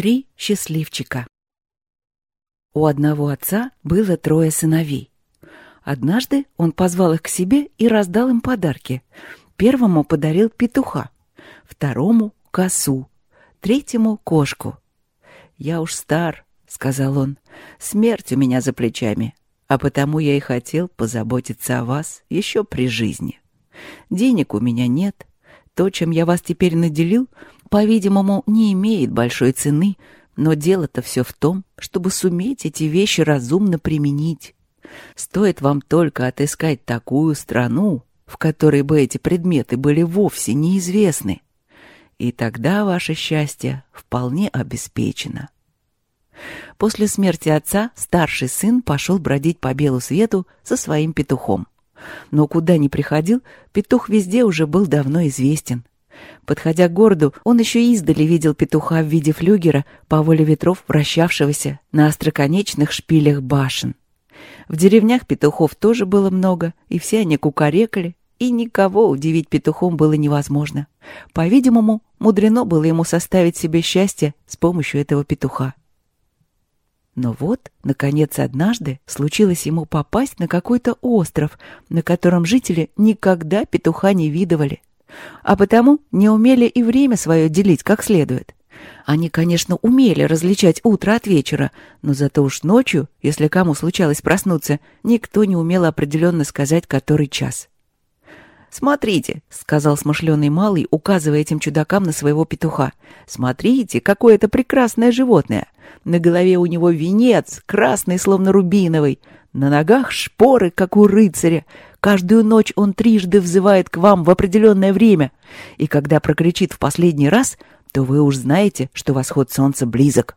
Три счастливчика. У одного отца было трое сыновей. Однажды он позвал их к себе и раздал им подарки. Первому подарил петуха, второму — косу, третьему — кошку. «Я уж стар», — сказал он, — «смерть у меня за плечами, а потому я и хотел позаботиться о вас еще при жизни. Денег у меня нет, то, чем я вас теперь наделил, по-видимому, не имеет большой цены, но дело-то все в том, чтобы суметь эти вещи разумно применить. Стоит вам только отыскать такую страну, в которой бы эти предметы были вовсе неизвестны, и тогда ваше счастье вполне обеспечено. После смерти отца старший сын пошел бродить по белу свету со своим петухом. Но куда ни приходил, петух везде уже был давно известен. Подходя к городу, он еще издали видел петуха в виде флюгера по воле ветров, вращавшегося на остроконечных шпилях башен. В деревнях петухов тоже было много, и все они кукарекали, и никого удивить петухом было невозможно. По-видимому, мудрено было ему составить себе счастье с помощью этого петуха. Но вот, наконец, однажды случилось ему попасть на какой-то остров, на котором жители никогда петуха не видывали, а потому не умели и время свое делить как следует. Они, конечно, умели различать утро от вечера, но зато уж ночью, если кому случалось проснуться, никто не умел определенно сказать, который час. «Смотрите», — сказал смышленый малый, указывая этим чудакам на своего петуха. «Смотрите, какое это прекрасное животное! На голове у него венец, красный, словно рубиновый. На ногах шпоры, как у рыцаря. Каждую ночь он трижды взывает к вам в определенное время. И когда прокричит в последний раз, то вы уж знаете, что восход солнца близок.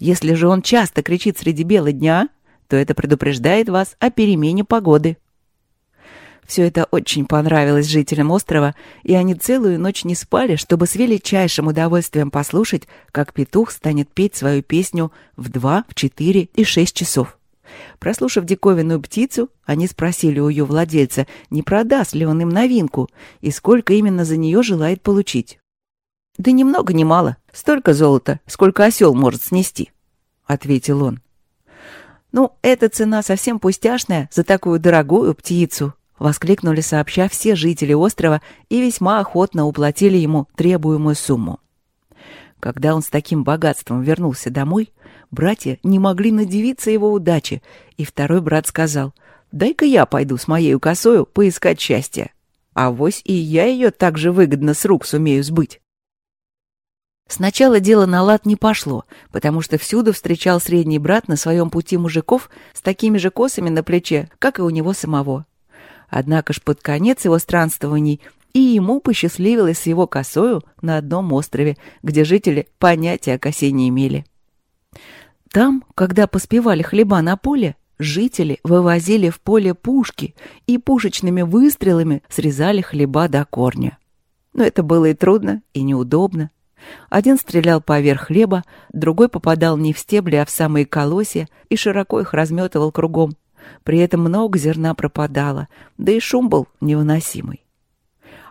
Если же он часто кричит среди бела дня, то это предупреждает вас о перемене погоды». Все это очень понравилось жителям острова, и они целую ночь не спали, чтобы с величайшим удовольствием послушать, как петух станет петь свою песню в два, в четыре и шесть часов. Прослушав диковинную птицу, они спросили у ее владельца, не продаст ли он им новинку и сколько именно за нее желает получить. «Да ни много ни мало, столько золота, сколько осел может снести», — ответил он. «Ну, эта цена совсем пустяшная за такую дорогую птицу», — воскликнули сообща все жители острова и весьма охотно уплатили ему требуемую сумму. Когда он с таким богатством вернулся домой, братья не могли надевиться его удаче, и второй брат сказал, «Дай-ка я пойду с моей косою поискать счастье. А вось и я ее так же выгодно с рук сумею сбыть». Сначала дело на лад не пошло, потому что всюду встречал средний брат на своем пути мужиков с такими же косами на плече, как и у него самого. Однако ж под конец его странствований и ему посчастливилось его косою на одном острове, где жители понятия о косе не имели. Там, когда поспевали хлеба на поле, жители вывозили в поле пушки и пушечными выстрелами срезали хлеба до корня. Но это было и трудно, и неудобно. Один стрелял поверх хлеба, другой попадал не в стебли, а в самые колосья и широко их разметывал кругом, при этом много зерна пропадало, да и шум был невыносимый.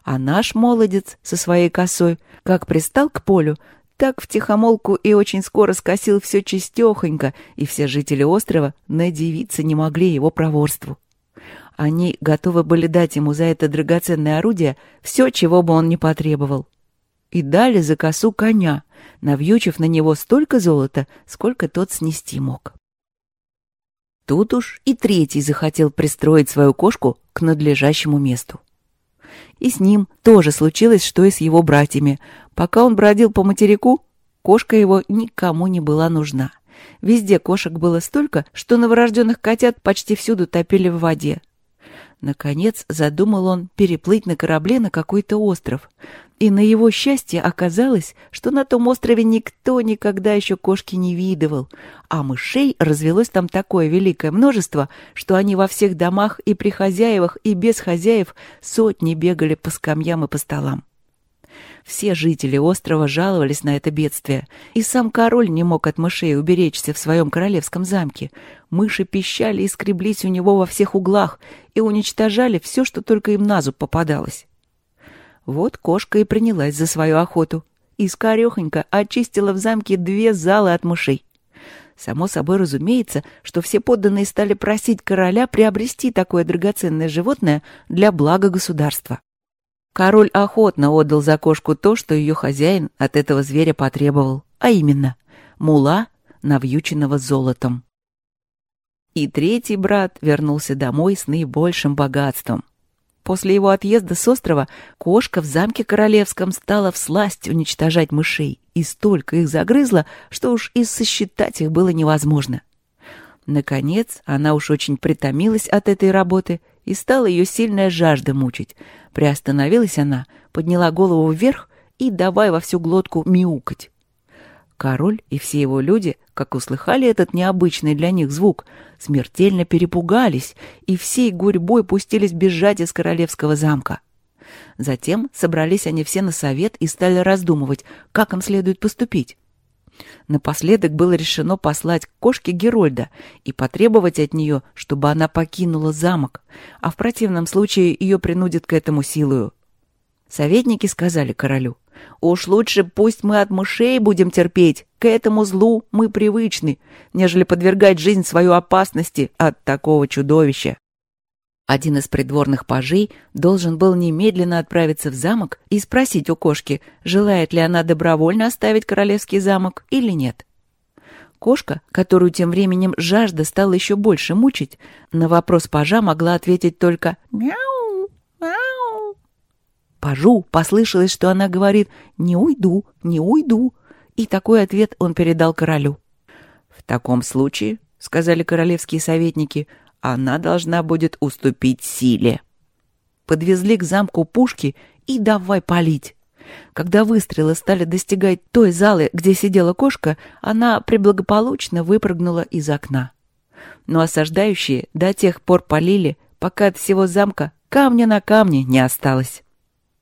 А наш молодец со своей косой, как пристал к полю, так втихомолку и очень скоро скосил все чистехонько, и все жители острова надевиться не могли его проворству. Они готовы были дать ему за это драгоценное орудие все, чего бы он ни потребовал. И дали за косу коня, навьючив на него столько золота, сколько тот снести мог. Тут уж и третий захотел пристроить свою кошку к надлежащему месту. И с ним тоже случилось, что и с его братьями. Пока он бродил по материку, кошка его никому не была нужна. Везде кошек было столько, что новорожденных котят почти всюду топили в воде. Наконец задумал он переплыть на корабле на какой-то остров. И на его счастье оказалось, что на том острове никто никогда еще кошки не видывал, а мышей развелось там такое великое множество, что они во всех домах и при хозяевах, и без хозяев сотни бегали по скамьям и по столам. Все жители острова жаловались на это бедствие, и сам король не мог от мышей уберечься в своем королевском замке. Мыши пищали и скреблись у него во всех углах и уничтожали все, что только им на зуб попадалось. Вот кошка и принялась за свою охоту. и очистила в замке две залы от мышей. Само собой разумеется, что все подданные стали просить короля приобрести такое драгоценное животное для блага государства. Король охотно отдал за кошку то, что ее хозяин от этого зверя потребовал, а именно мула, навьюченного золотом. И третий брат вернулся домой с наибольшим богатством. После его отъезда с острова кошка в замке королевском стала всласть уничтожать мышей, и столько их загрызла, что уж и сосчитать их было невозможно. Наконец, она уж очень притомилась от этой работы, и стала ее сильная жажда мучить. Приостановилась она, подняла голову вверх и давай во всю глотку мяукать. Король и все его люди, как услыхали этот необычный для них звук, смертельно перепугались и всей гурьбой пустились бежать из королевского замка. Затем собрались они все на совет и стали раздумывать, как им следует поступить. Напоследок было решено послать к кошке Герольда и потребовать от нее, чтобы она покинула замок, а в противном случае ее принудят к этому силою. Советники сказали королю, Уж лучше пусть мы от мышей будем терпеть, к этому злу мы привычны, нежели подвергать жизнь свою опасности от такого чудовища. Один из придворных пажей должен был немедленно отправиться в замок и спросить у кошки, желает ли она добровольно оставить королевский замок или нет. Кошка, которую тем временем жажда стала еще больше мучить, на вопрос пажа могла ответить только «мяу, мяу». Пажу послышалось, что она говорит «не уйду, не уйду», и такой ответ он передал королю. «В таком случае, — сказали королевские советники, — она должна будет уступить силе». Подвезли к замку пушки и давай палить. Когда выстрелы стали достигать той залы, где сидела кошка, она преблагополучно выпрыгнула из окна. Но осаждающие до тех пор полили, пока от всего замка камня на камне не осталось.